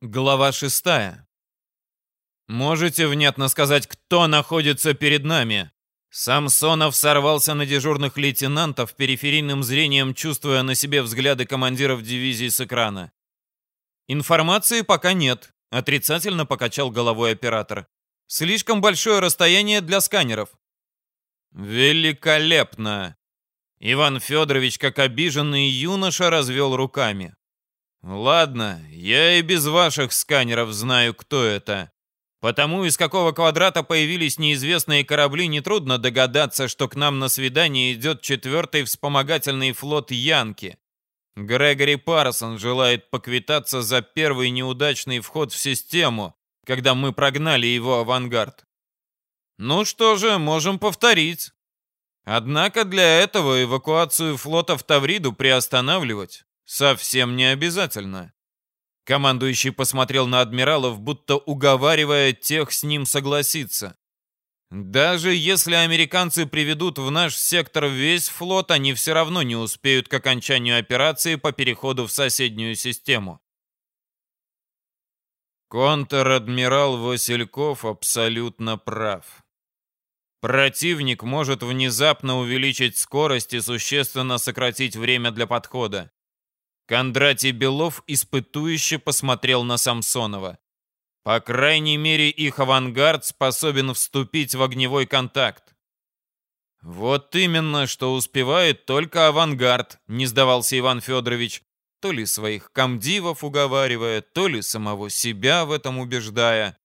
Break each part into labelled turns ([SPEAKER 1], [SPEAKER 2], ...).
[SPEAKER 1] Глава шестая. Можете внятно сказать, кто находится перед нами? Самсонов сорвался на дежурных лейтенантов, периферийным зрением чувствуя на себе взгляды командиров дивизий с экрана. Информации пока нет, отрицательно покачал головой оператор. Слишком большое расстояние для сканеров. Великолепно. Иван Федорович, как обиженный юноша, развел руками. Ладно, я и без ваших сканеров знаю, кто это. Потому из какого квадрата появились неизвестные корабли, нетрудно догадаться, что к нам на свидание идет четвертый вспомогательный флот Янки. Грегори Парсон желает поквитаться за первый неудачный вход в систему, когда мы прогнали его авангард. Ну что же, можем повторить. Однако для этого эвакуацию флота в Тавриду приостанавливать Совсем не обязательно. Командующий посмотрел на адмиралов, будто уговаривая тех с ним согласиться. Даже если американцы приведут в наш сектор весь флот, они все равно не успеют к окончанию операции по переходу в соседнюю систему. Контр-адмирал Васильков абсолютно прав. Противник может внезапно увеличить скорость и существенно сократить время для подхода. Кондратий Белов испытующе посмотрел на Самсонова. По крайней мере, их авангард способен вступить в огневой контакт. Вот именно, что успевает только авангард, не сдавался Иван Федорович, то ли своих комдивов уговаривая, то ли самого себя в этом убеждая.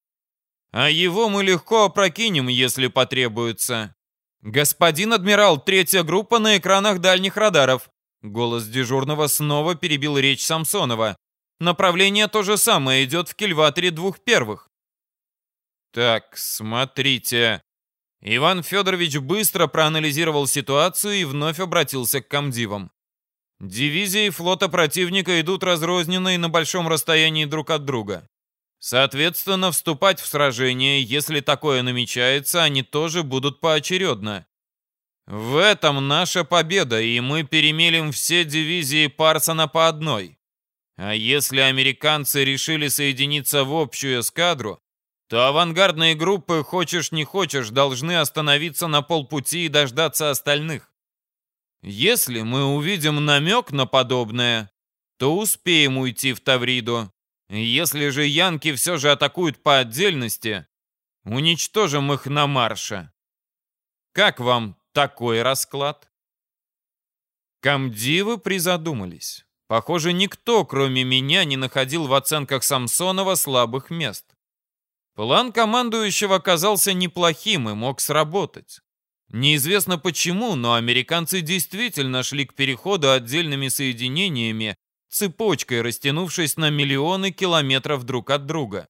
[SPEAKER 1] А его мы легко опрокинем, если потребуется. Господин адмирал, третья группа на экранах дальних радаров. Голос дежурного снова перебил речь Самсонова. Направление то же самое, идет в кильваторе двух первых. Так, смотрите. Иван Федорович быстро проанализировал ситуацию и вновь обратился к комдивам. Дивизии флота противника идут разрозненно и на большом расстоянии друг от друга. Соответственно, вступать в сражение, если такое намечается, они тоже будут поочередно. В этом наша победа, и мы перемелим все дивизии Парсона по одной. А если американцы решили соединиться в общую эскадру, то авангардные группы, хочешь не хочешь, должны остановиться на полпути и дождаться остальных. Если мы увидим намек на подобное, то успеем уйти в Тавриду. Если же янки все же атакуют по отдельности, уничтожим их на марше. Как вам такой расклад? Камдивы призадумались. Похоже, никто, кроме меня, не находил в оценках Самсонова слабых мест. План командующего оказался неплохим и мог сработать. Неизвестно почему, но американцы действительно шли к переходу отдельными соединениями, цепочкой растянувшись на миллионы километров друг от друга.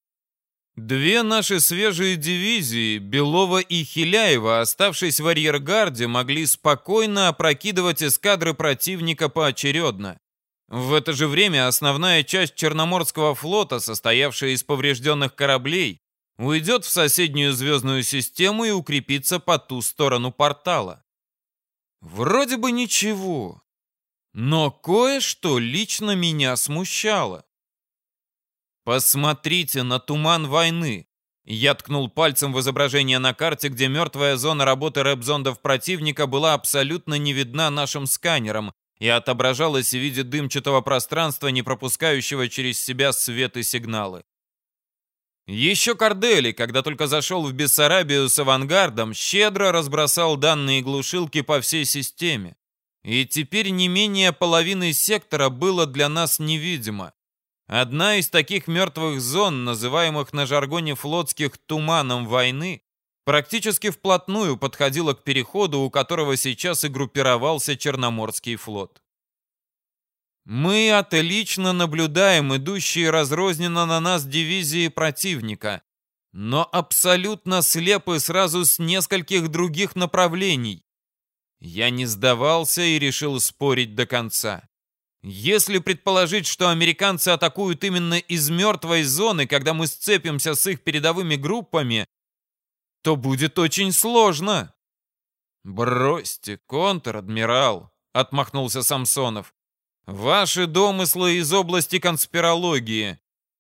[SPEAKER 1] Две наши свежие дивизии, Белова и Хиляева, оставшись в арьергарде, могли спокойно опрокидывать эскадры противника поочередно. В это же время основная часть Черноморского флота, состоявшая из поврежденных кораблей, уйдет в соседнюю звездную систему и укрепится по ту сторону портала. Вроде бы ничего, но кое-что лично меня смущало. «Посмотрите на туман войны!» Я ткнул пальцем в изображение на карте, где мертвая зона работы рэп-зондов противника была абсолютно не видна нашим сканером и отображалась в виде дымчатого пространства, не пропускающего через себя свет и сигналы. Еще Кардели, когда только зашел в Бессарабию с авангардом, щедро разбросал данные глушилки по всей системе. И теперь не менее половины сектора было для нас невидимо. Одна из таких мертвых зон, называемых на жаргоне флотских «туманом войны», практически вплотную подходила к переходу, у которого сейчас и группировался Черноморский флот. Мы отлично наблюдаем идущие разрозненно на нас дивизии противника, но абсолютно слепы сразу с нескольких других направлений. Я не сдавался и решил спорить до конца. Если предположить, что американцы атакуют именно из мертвой зоны, когда мы сцепимся с их передовыми группами, то будет очень сложно. «Бросьте, контр-адмирал», — отмахнулся Самсонов. «Ваши домыслы из области конспирологии.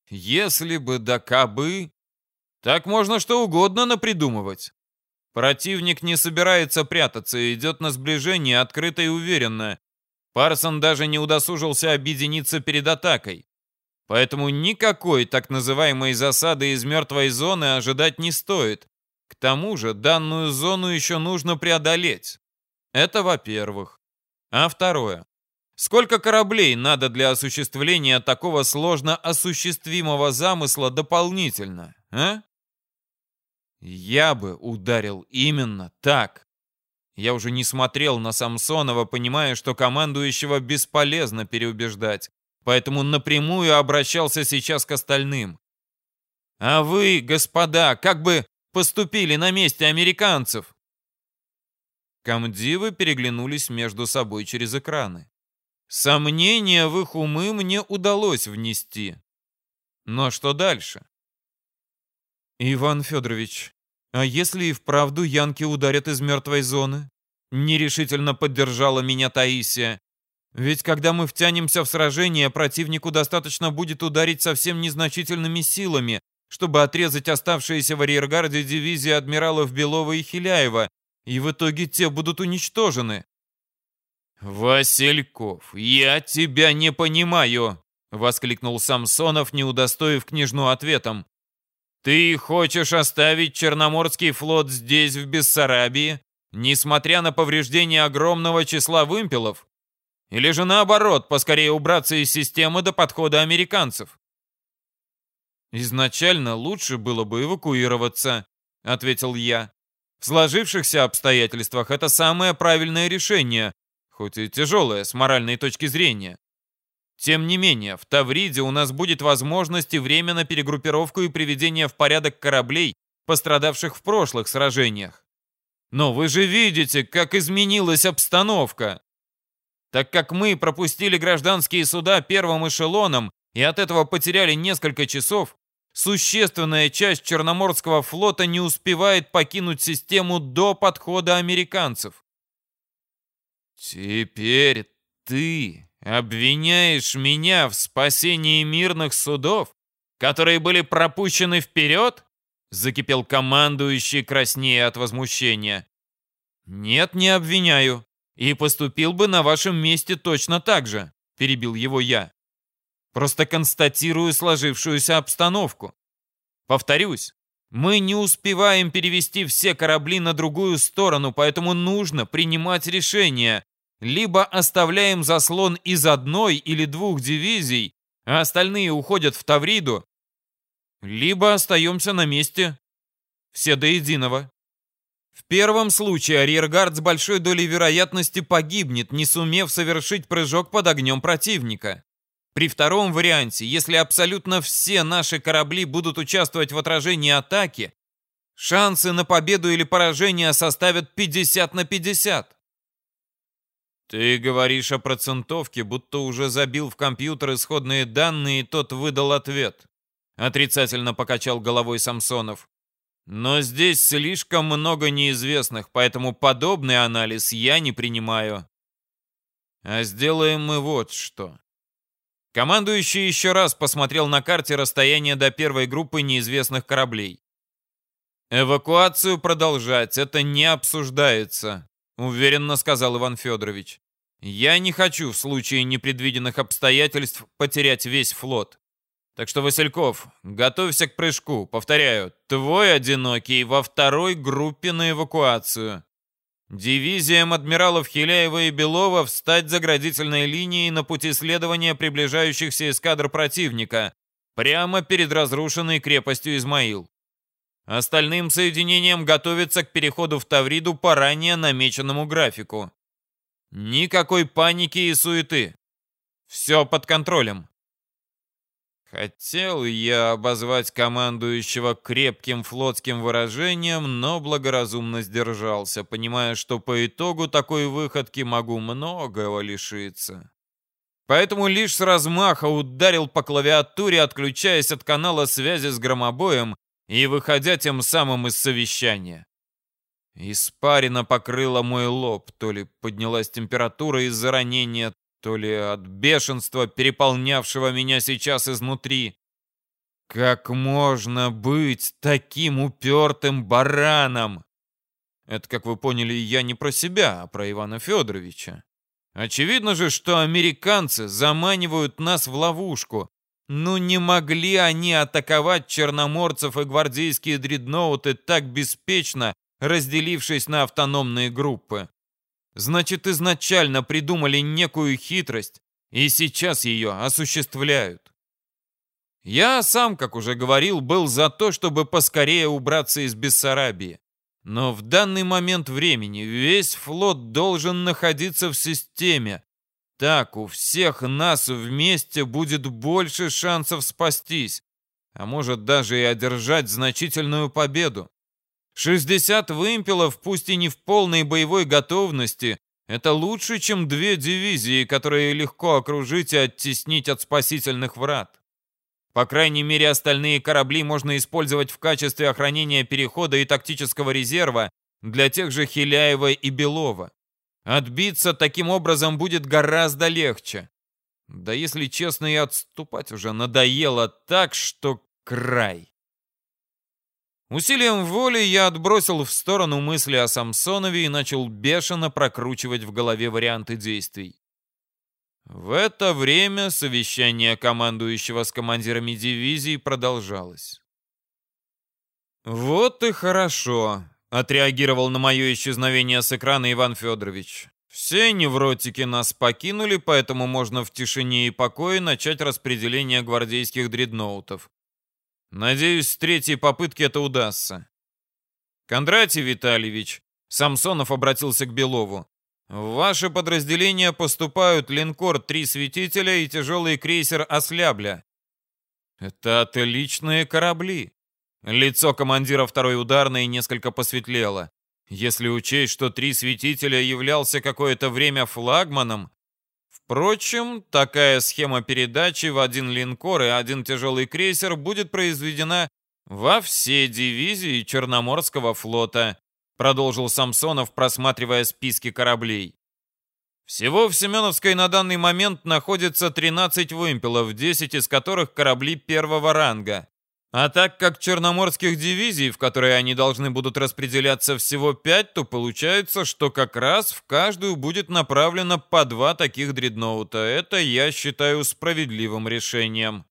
[SPEAKER 1] Если бы да кабы... Так можно что угодно напридумывать. Противник не собирается прятаться, идет на сближение открыто и уверенно. Парсон даже не удосужился объединиться перед атакой. Поэтому никакой так называемой засады из мертвой зоны ожидать не стоит. К тому же данную зону еще нужно преодолеть. Это во-первых. А второе. Сколько кораблей надо для осуществления такого сложно осуществимого замысла дополнительно, а? Я бы ударил именно так. Я уже не смотрел на Самсонова, понимая, что командующего бесполезно переубеждать, поэтому напрямую обращался сейчас к остальным. А вы, господа, как бы поступили на месте американцев? Комдивы переглянулись между собой через экраны. Сомнения в их умы мне удалось внести. Но что дальше? Иван Федорович, а если и вправду янки ударят из мертвой зоны? Нерешительно поддержала меня Таисия. Ведь когда мы втянемся в сражение, противнику достаточно будет ударить совсем незначительными силами, чтобы отрезать оставшиеся в арьергарде дивизии адмиралов Белова и Хиляева, и в итоге те будут уничтожены. «Васильков, я тебя не понимаю!» — воскликнул Самсонов, не удостоив княжну ответом. «Ты хочешь оставить Черноморский флот здесь, в Бессарабии, несмотря на повреждение огромного числа вымпелов? Или же наоборот, поскорее убраться из системы до подхода американцев?» «Изначально лучше было бы эвакуироваться», — ответил я. «В сложившихся обстоятельствах это самое правильное решение, хоть и тяжелая с моральной точки зрения. Тем не менее, в Тавриде у нас будет возможность и время на перегруппировку и приведение в порядок кораблей, пострадавших в прошлых сражениях. Но вы же видите, как изменилась обстановка. Так как мы пропустили гражданские суда первым эшелоном и от этого потеряли несколько часов, существенная часть Черноморского флота не успевает покинуть систему до подхода американцев. «Теперь ты обвиняешь меня в спасении мирных судов, которые были пропущены вперед?» Закипел командующий краснее от возмущения. «Нет, не обвиняю. И поступил бы на вашем месте точно так же», перебил его я. «Просто констатирую сложившуюся обстановку. Повторюсь, мы не успеваем перевести все корабли на другую сторону, поэтому нужно принимать решение, либо оставляем заслон из одной или двух дивизий, а остальные уходят в Тавриду, либо остаемся на месте. Все до единого. В первом случае арьергард с большой долей вероятности погибнет, не сумев совершить прыжок под огнем противника. При втором варианте, если абсолютно все наши корабли будут участвовать в отражении атаки, шансы на победу или поражение составят 50 на 50. «Ты говоришь о процентовке, будто уже забил в компьютер исходные данные, и тот выдал ответ». Отрицательно покачал головой Самсонов. «Но здесь слишком много неизвестных, поэтому подобный анализ я не принимаю. А сделаем мы вот что». Командующий еще раз посмотрел на карте расстояние до первой группы неизвестных кораблей. «Эвакуацию продолжать, это не обсуждается», — уверенно сказал Иван Федорович. Я не хочу в случае непредвиденных обстоятельств потерять весь флот. Так что, Васильков, готовься к прыжку. Повторяю, твой одинокий во второй группе на эвакуацию. Дивизиям адмиралов Хиляева и Белова встать заградительной линией на пути следования приближающихся эскадр противника, прямо перед разрушенной крепостью Измаил. Остальным соединениям готовиться к переходу в Тавриду по ранее намеченному графику. Никакой паники и суеты. Все под контролем. Хотел я обозвать командующего крепким флотским выражением, но благоразумно сдержался, понимая, что по итогу такой выходки могу многого лишиться. Поэтому лишь с размаха ударил по клавиатуре, отключаясь от канала связи с громобоем и выходя тем самым из совещания. Испарина покрыла мой лоб, то ли поднялась температура из-за ранения, то ли от бешенства, переполнявшего меня сейчас изнутри. Как можно быть таким упертым бараном? Это, как вы поняли, я не про себя, а про Ивана Федоровича. Очевидно же, что американцы заманивают нас в ловушку. Ну не могли они атаковать черноморцев и гвардейские дредноуты так беспечно, разделившись на автономные группы. Значит, изначально придумали некую хитрость, и сейчас ее осуществляют. Я сам, как уже говорил, был за то, чтобы поскорее убраться из Бессарабии. Но в данный момент времени весь флот должен находиться в системе. Так у всех нас вместе будет больше шансов спастись, а может даже и одержать значительную победу. 60 вымпелов, пусть и не в полной боевой готовности, это лучше, чем две дивизии, которые легко окружить и оттеснить от спасительных врат. По крайней мере, остальные корабли можно использовать в качестве охранения перехода и тактического резерва для тех же Хиляева и Белова. Отбиться таким образом будет гораздо легче. Да если честно, и отступать уже надоело так, что край. Усилием воли я отбросил в сторону мысли о Самсонове и начал бешено прокручивать в голове варианты действий. В это время совещание командующего с командирами дивизий продолжалось. «Вот и хорошо», — отреагировал на мое исчезновение с экрана Иван Федорович. «Все невротики нас покинули, поэтому можно в тишине и покое начать распределение гвардейских дредноутов. Надеюсь, с третьей попытки это удастся». «Кондратий Витальевич», — Самсонов обратился к Белову, в ваше подразделение поступают линкор «Три светителя» и тяжелый крейсер «Ослябля». Это отличные корабли. Лицо командира второй ударной несколько посветлело. Если учесть, что «Три светителя» являлся какое-то время флагманом, Впрочем, такая схема передачи в один линкор и один тяжелый крейсер будет произведена во все дивизии Черноморского флота продолжил Самсонов, просматривая списки кораблей. Всего в Семеновской на данный момент находится 13 вымпелов, 10 из которых корабли первого ранга. А так как черноморских дивизий, в которые они должны будут распределяться всего 5, то получается, что как раз в каждую будет направлено по два таких дредноута. Это я считаю справедливым решением.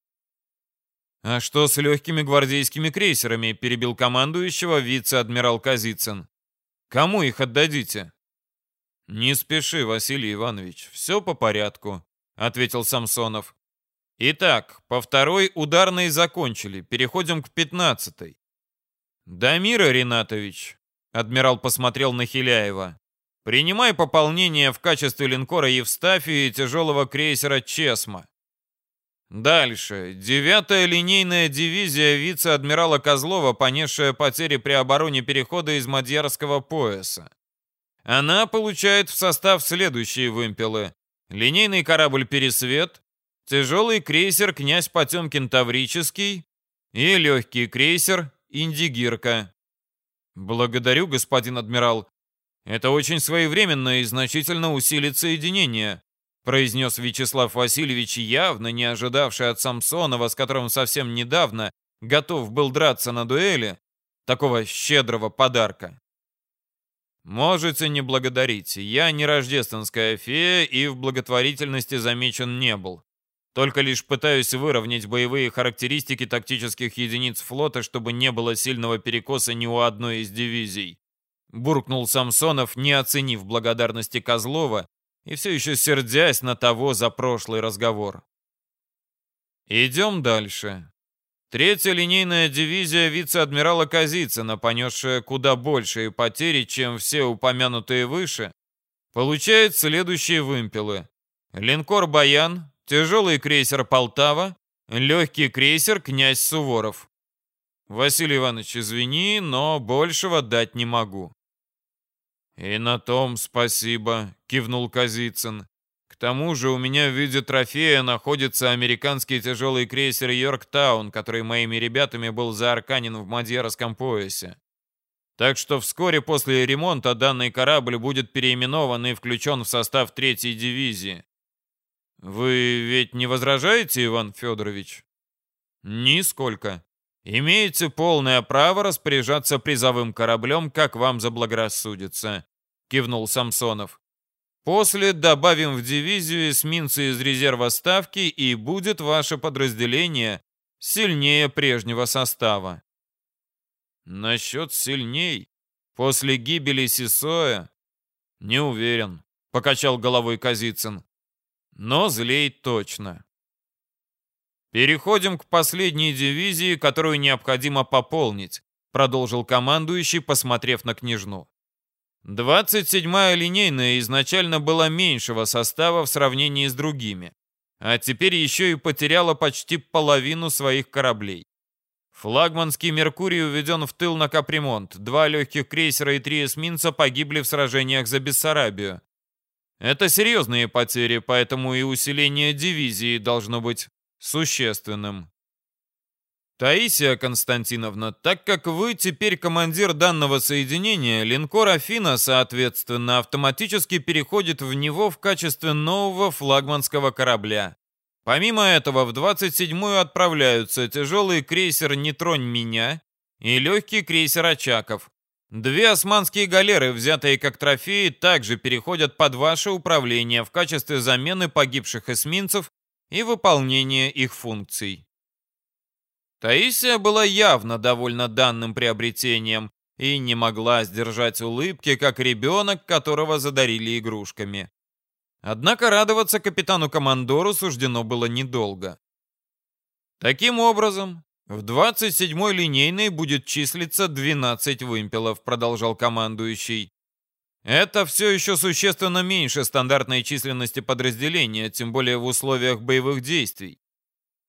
[SPEAKER 1] «А что с легкими гвардейскими крейсерами?» – перебил командующего вице-адмирал Казицын. Кому их отдадите?» «Не спеши, Василий Иванович, все по порядку», — ответил Самсонов. «Итак, по второй ударной закончили, переходим к пятнадцатой». «Дамира Ринатович», — адмирал посмотрел на Хиляева, «принимай пополнение в качестве линкора Евстафии и тяжелого крейсера Чесма. Дальше. Девятая линейная дивизия вице-адмирала Козлова, понесшая потери при обороне перехода из Мадьярского пояса. Она получает в состав следующие вымпелы. Линейный корабль «Пересвет», тяжелый крейсер «Князь Потемкин Таврический» и легкий крейсер «Индигирка». Благодарю, господин адмирал. Это очень своевременно и значительно усилит соединение произнес Вячеслав Васильевич, явно не ожидавший от Самсонова, с которым совсем недавно готов был драться на дуэли, такого щедрого подарка. «Можете не благодарить. Я не рождественская фея и в благотворительности замечен не был. Только лишь пытаюсь выровнять боевые характеристики тактических единиц флота, чтобы не было сильного перекоса ни у одной из дивизий», буркнул Самсонов, не оценив благодарности Козлова и все еще сердясь на того за прошлый разговор. Идем дальше. Третья линейная дивизия вице-адмирала Казицына, понесшая куда большие потери, чем все упомянутые выше, получает следующие вымпелы. Линкор «Баян», тяжелый крейсер «Полтава», легкий крейсер «Князь Суворов». Василий Иванович, извини, но большего дать не могу. «И на том спасибо», — кивнул Казицын. «К тому же у меня в виде трофея находится американский тяжелый крейсер «Йорктаун», который моими ребятами был заарканен в Мадьярском поясе. Так что вскоре после ремонта данный корабль будет переименован и включен в состав третьей дивизии. Вы ведь не возражаете, Иван Федорович?» Нисколько. Имеете полное право распоряжаться призовым кораблем, как вам заблагорассудится, кивнул Самсонов. После добавим в дивизию эсминцы из резерва ставки, и будет ваше подразделение сильнее прежнего состава. Насчет сильней после гибели Сисоя не уверен, покачал головой Казицын. Но злей точно. Переходим к последней дивизии, которую необходимо пополнить, продолжил командующий, посмотрев на княжну. 27-я линейная изначально была меньшего состава в сравнении с другими, а теперь еще и потеряла почти половину своих кораблей. Флагманский «Меркурий» уведен в тыл на капремонт. Два легких крейсера и три эсминца погибли в сражениях за Бессарабию. Это серьезные потери, поэтому и усиление дивизии должно быть существенным. Таисия Константиновна, так как вы теперь командир данного соединения, линкор Афина, соответственно, автоматически переходит в него в качестве нового флагманского корабля. Помимо этого, в 27-ю отправляются тяжелый крейсер «Не тронь меня» и легкий крейсер «Очаков». Две османские галеры, взятые как трофеи, также переходят под ваше управление в качестве замены погибших эсминцев и выполнения их функций. Таисия была явно довольна данным приобретением и не могла сдержать улыбки, как ребенок, которого задарили игрушками. Однако радоваться капитану-командору суждено было недолго. Таким образом, в 27-й линейной будет числиться 12 вымпелов, продолжал командующий. Это все еще существенно меньше стандартной численности подразделения, тем более в условиях боевых действий.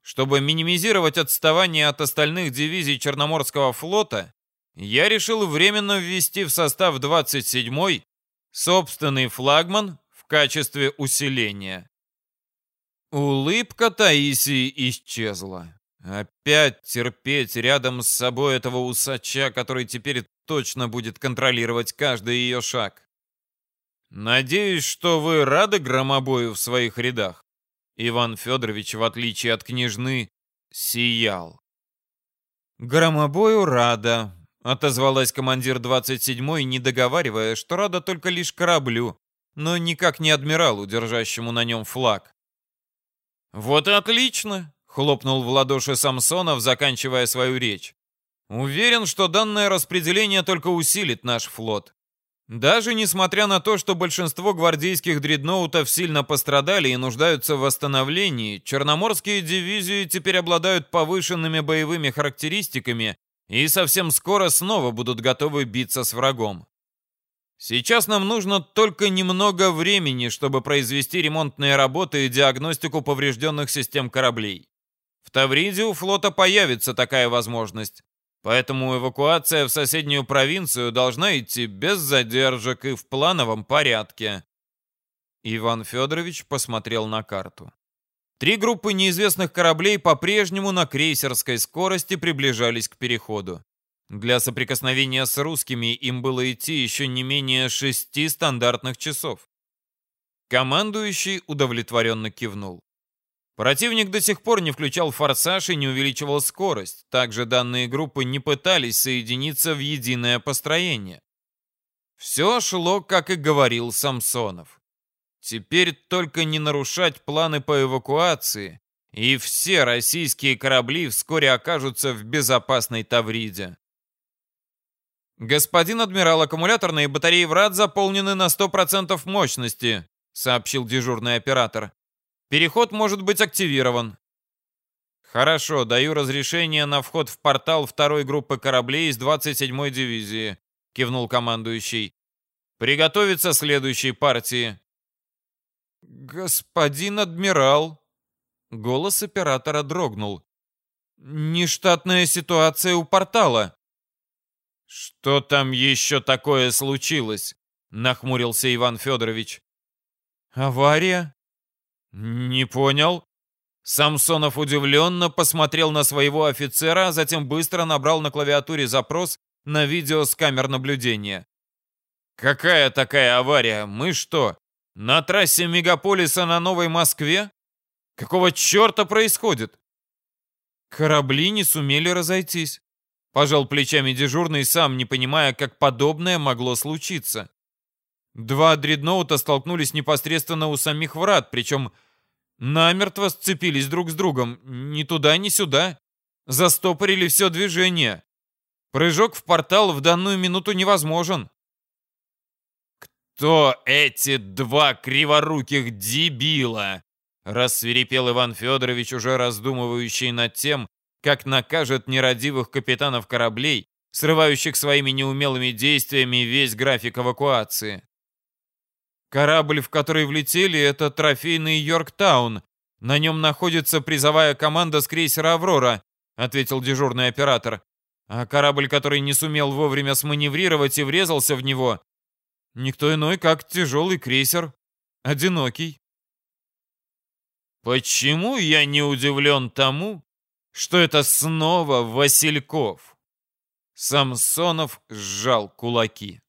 [SPEAKER 1] Чтобы минимизировать отставание от остальных дивизий Черноморского флота, я решил временно ввести в состав 27-й собственный флагман в качестве усиления. Улыбка Таисии исчезла. Опять терпеть рядом с собой этого усача, который теперь точно будет контролировать каждый ее шаг. Надеюсь, что вы рады громобою в своих рядах. Иван Федорович, в отличие от княжны, сиял. «Громобою рада», — отозвалась командир 27-й, не договаривая, что рада только лишь кораблю, но никак не адмиралу, держащему на нем флаг. «Вот и отлично!» — хлопнул в ладоши Самсонов, заканчивая свою речь. «Уверен, что данное распределение только усилит наш флот. Даже несмотря на то, что большинство гвардейских дредноутов сильно пострадали и нуждаются в восстановлении, черноморские дивизии теперь обладают повышенными боевыми характеристиками и совсем скоро снова будут готовы биться с врагом. Сейчас нам нужно только немного времени, чтобы произвести ремонтные работы и диагностику поврежденных систем кораблей. В Тавриде у флота появится такая возможность. Поэтому эвакуация в соседнюю провинцию должна идти без задержек и в плановом порядке. Иван Федорович посмотрел на карту. Три группы неизвестных кораблей по-прежнему на крейсерской скорости приближались к переходу. Для соприкосновения с русскими им было идти еще не менее шести стандартных часов. Командующий удовлетворенно кивнул. Противник до сих пор не включал форсаж и не увеличивал скорость. Также данные группы не пытались соединиться в единое построение. Все шло, как и говорил Самсонов. Теперь только не нарушать планы по эвакуации, и все российские корабли вскоре окажутся в безопасной Тавриде. «Господин адмирал, аккумуляторные батареи врат заполнены на 100% мощности», сообщил дежурный оператор. Переход может быть активирован. Хорошо, даю разрешение на вход в портал второй группы кораблей из 27-й дивизии, кивнул командующий. Приготовиться следующей партии. Господин адмирал, голос оператора дрогнул. Нештатная ситуация у портала. Что там еще такое случилось? нахмурился Иван Федорович. Авария, «Не понял». Самсонов удивленно посмотрел на своего офицера, а затем быстро набрал на клавиатуре запрос на видео с камер наблюдения. «Какая такая авария? Мы что, на трассе мегаполиса на Новой Москве? Какого черта происходит?» Корабли не сумели разойтись. Пожал плечами дежурный, сам не понимая, как подобное могло случиться. Два дредноута столкнулись непосредственно у самих врат, причем намертво сцепились друг с другом, ни туда, ни сюда. Застопорили все движение. Прыжок в портал в данную минуту невозможен. «Кто эти два криворуких дебила?» Рассверепел Иван Федорович, уже раздумывающий над тем, как накажет нерадивых капитанов кораблей, срывающих своими неумелыми действиями весь график эвакуации. Корабль, в который влетели, это трофейный Йорктаун. На нем находится призовая команда с крейсера «Аврора», ответил дежурный оператор. А корабль, который не сумел вовремя сманеврировать и врезался в него, никто иной, как тяжелый крейсер. Одинокий. Почему я не удивлен тому, что это снова Васильков? Самсонов сжал кулаки.